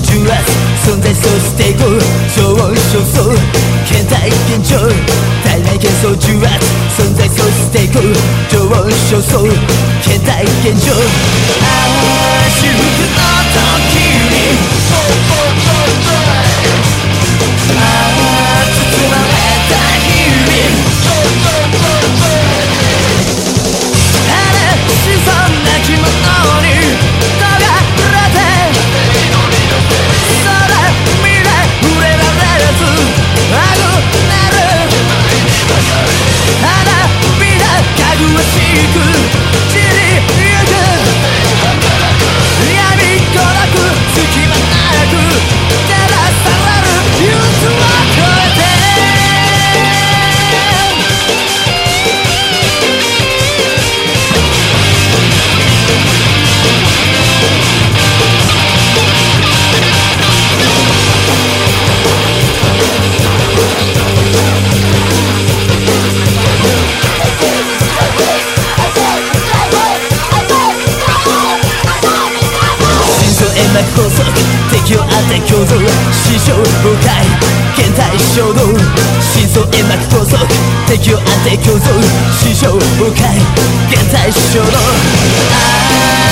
重圧。存在そしていこう超音焦燥検体現状。体内幻想重圧存在そしていこう超音焦燥検体現状。こそ敵をあって共存師匠崩壊現代衝動。真相円幕こそ敵をあって共存師匠崩壊現代衝動。